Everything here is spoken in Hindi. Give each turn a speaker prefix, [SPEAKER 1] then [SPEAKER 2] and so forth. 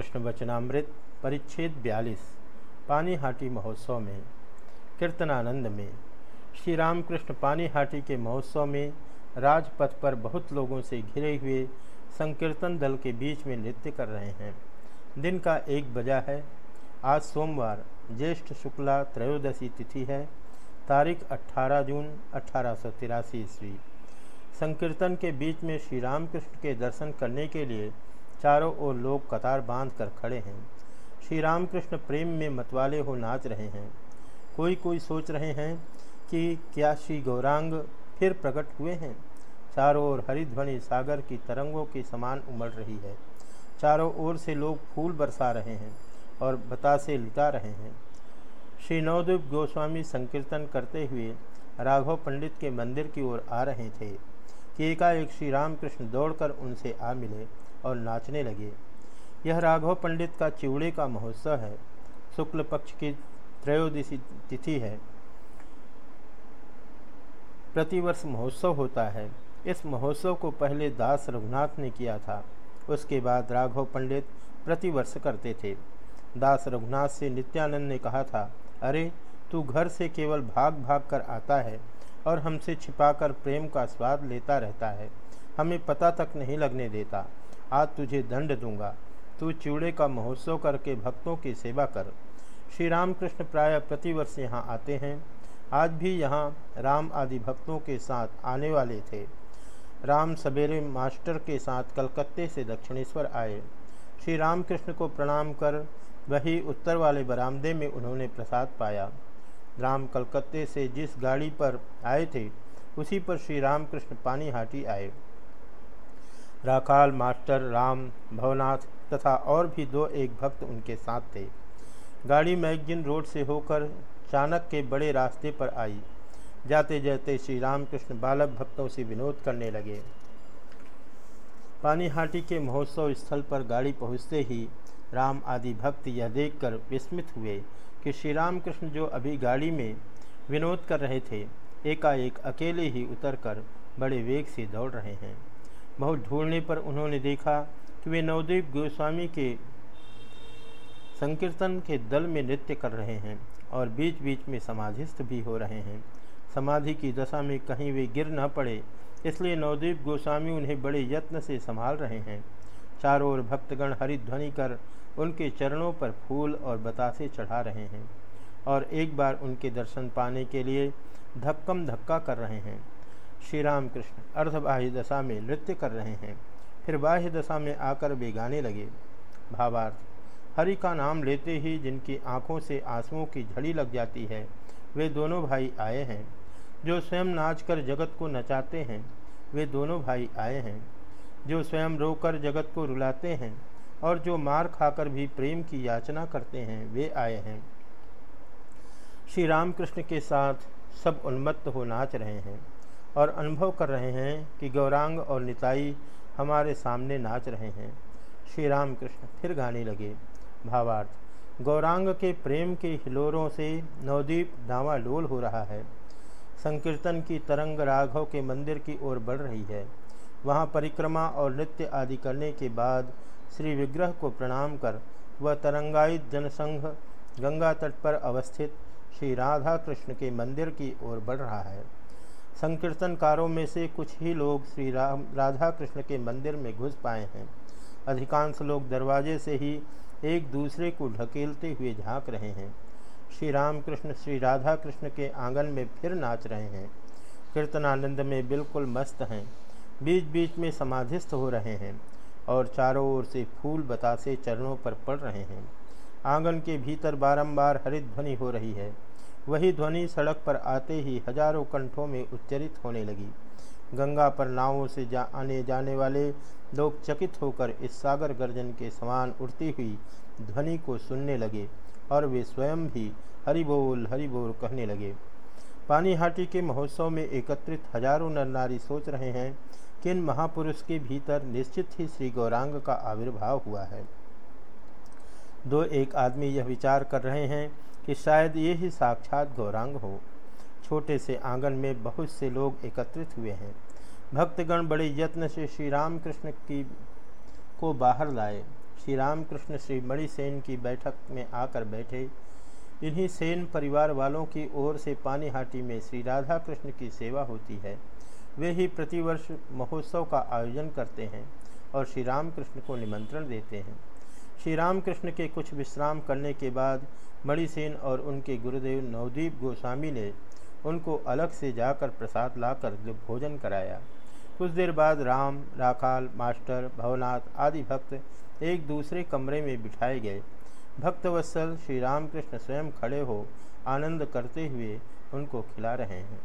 [SPEAKER 1] कृष्ण वचनामृत परिच्छेद बयालीस, पानीहाटी महोत्सव में, कीर्तनानंद में। श्री रामकृष्ण पानीहाटी के महोत्सव में राजपथ पर बहुत लोगों से घिरे हुए संकीर्तन दल के बीच में नृत्य कर रहे हैं। दिन का एक बजा है। आज सोमवार, ज्येष्ठ शुक्ला त्रयोदशी तिथि है। तारीख 18 जून, अठारह ईस्वी। संकीर्तन के बीच में श्री रामकृष्ण के दर्शन करने के लिए चारों ओर लोग कतार बाँध कर खड़े हैं। श्री रामकृष्ण प्रेम में मतवाले हो नाच रहे हैं। कोई कोई सोच रहे हैं कि क्या श्री गौरांग फिर प्रकट हुए हैं? चारों ओर हरिध्वनि सागर की तरंगों के समान उमड़ रही है। चारों ओर से लोग फूल बरसा रहे हैं और बतासे लिटा रहे हैं। श्री नवदीप गोस्वामी संकीर्तन करते हुए राघव पंडित के मंदिर की ओर आ रहे थे। कि एकाएक श्री रामकृष्ण दौड़कर उनसे आ मिले। और नाचने लगे। यह राघव पंडित का चिवड़े का महोत्सव है। शुक्ल पक्ष की त्रयोदशी तिथि है। प्रतिवर्ष महोत्सव होता है। इस महोत्सव को पहले दास रघुनाथ ने किया था। उसके बाद राघव पंडित प्रतिवर्ष करते थे। दास रघुनाथ से नित्यानंद ने कहा था, अरे, तू घर से केवल भाग भाग कर आता है और हमसे छिपाकर प्रेम का स्वाद लेता रहता है। हमें पता तक नहीं लगने देता। आज तुझे दंड दूँगा। तू चिवड़े का महोत्सव करके भक्तों की सेवा कर। श्री रामकृष्ण प्राय प्रतिवर्ष यहाँ आते हैं। आज भी यहाँ राम आदि भक्तों के साथ आने वाले थे। राम सवेरे मास्टर के साथ कलकत्ते से दक्षिणेश्वर आए। श्री रामकृष्ण को प्रणाम कर वही उत्तर वाले बरामदे में उन्होंने प्रसाद पाया। राम कलकत्ते से जिस गाड़ी पर आए थे, उसी पर श्री रामकृष्ण पानीहाटी आए। राखाल मास्टर राम, भवनाथ तथा और भी दो एक भक्त उनके साथ थे। गाड़ी मैगजिन रोड से होकर चाणक के बड़े रास्ते पर आई। जाते जाते श्री रामकृष्ण बालक भक्तों से विनोद करने लगे। पानीहाटी के महोत्सव स्थल पर गाड़ी पहुँचते ही राम आदि भक्त यह देखकर विस्मित हुए कि श्री रामकृष्ण जो अभी गाड़ी में विनोद कर रहे थे, एकाएक अकेले ही उतरकर बड़े वेग से दौड़ रहे हैं। बहुत ढूँढने पर उन्होंने देखा कि वे नवदीप गोस्वामी के संकीर्तन के दल में नृत्य कर रहे हैं और बीच बीच में समाधिस्थ भी हो रहे हैं। समाधि की दशा में कहीं वे गिर न पड़े, इसलिए नवदीप गोस्वामी उन्हें बड़े यत्न से संभाल रहे हैं। चारों ओर भक्तगण हरिध्वनि कर उनके चरणों पर फूल और बतासे चढ़ा रहे हैं और एक बार उनके दर्शन पाने के लिए धक्कम धक्का कर रहे हैं। श्री राम कृष्ण अर्धबाह्य दशा में नृत्य कर रहे हैं। फिर बाह्य दशा में आकर वे गाने लगे। भावार्थ, हरि का नाम लेते ही जिनकी आँखों से आंसुओं की झड़ी लग जाती है, वे दोनों भाई आए हैं। जो स्वयं नाचकर जगत को नचाते हैं, वे दोनों भाई आए हैं। जो स्वयं रोकर जगत को रुलाते हैं, और जो मार खाकर भी प्रेम की याचना करते हैं, वे आए हैं। श्री रामकृष्ण के साथ सब उन्मत्त हो नाच रहे हैं। और अनुभव कर रहे हैं कि गौरांग और निताई हमारे सामने नाच रहे हैं। श्री राम कृष्ण फिर गाने लगे। भावार्थ, गौरांग के प्रेम के हिलोरों से नवदीप डावाडोल हो रहा है। संकीर्तन की तरंग राघव के मंदिर की ओर बढ़ रही है। वहाँ परिक्रमा और नृत्य आदि करने के बाद श्री विग्रह को प्रणाम कर वह तरंगायित जनसंघ गंगा तट पर अवस्थित श्री राधा कृष्ण के मंदिर की ओर बढ़ रहा है। संकीर्तनकारों में से कुछ ही लोग श्री राम राधा कृष्ण के मंदिर में घुस पाए हैं। अधिकांश लोग दरवाजे से ही एक दूसरे को ढकेलते हुए झाँक रहे हैं। श्री राम कृष्ण श्री राधा कृष्ण के आँगन में फिर नाच रहे हैं। कीर्तनानंद में बिल्कुल मस्त हैं। बीच बीच में समाधिस्थ हो रहे हैं और चारों ओर से फूल बतासे चरणों पर पड़ रहे हैं। आँगन के भीतर बारंबार हरित ध्वनि हो रही है। वही ध्वनि सड़क पर आते ही हज़ारों कंठों में उच्चरित होने लगी। गंगा पर नावों से जा आने जाने वाले लोग चकित होकर इस सागर गर्जन के समान उड़ती हुई ध्वनि को सुनने लगे और वे स्वयं भी हरि बोल हरि बोल कहने लगे। पानीहाटी के महोत्सव में एकत्रित हज़ारों नर नारी सोच रहे हैं कि इन महापुरुष के भीतर निश्चित ही श्री गौरांग का आविर्भाव हुआ है। दो एक आदमी यह विचार कर रहे हैं कि शायद ये ही साक्षात गौरांग हो। छोटे से आँगन में बहुत से लोग एकत्रित हुए हैं। भक्तगण बड़े यत्न से श्री राम कृष्ण की, को बाहर लाए। श्री रामकृष्ण श्री मणिसेन की बैठक में आकर बैठे। इन्हीं सेन परिवार वालों की ओर से पानीहाटी में श्री राधा कृष्ण की सेवा होती है। वे ही प्रतिवर्ष महोत्सव का आयोजन करते हैं और श्री रामकृष्ण को निमंत्रण देते हैं। श्री रामकृष्ण के कुछ विश्राम करने के बाद मणिसेन और उनके गुरुदेव नवदीप गोस्वामी ने उनको अलग से जाकर प्रसाद लाकर भोजन कराया। कुछ देर बाद राम, राखाल, मास्टर, भवनाथ आदि भक्त एक दूसरे कमरे में बिठाए गए। भक्तवत्सल श्री रामकृष्ण स्वयं खड़े हो आनंद करते हुए उनको खिला रहे हैं।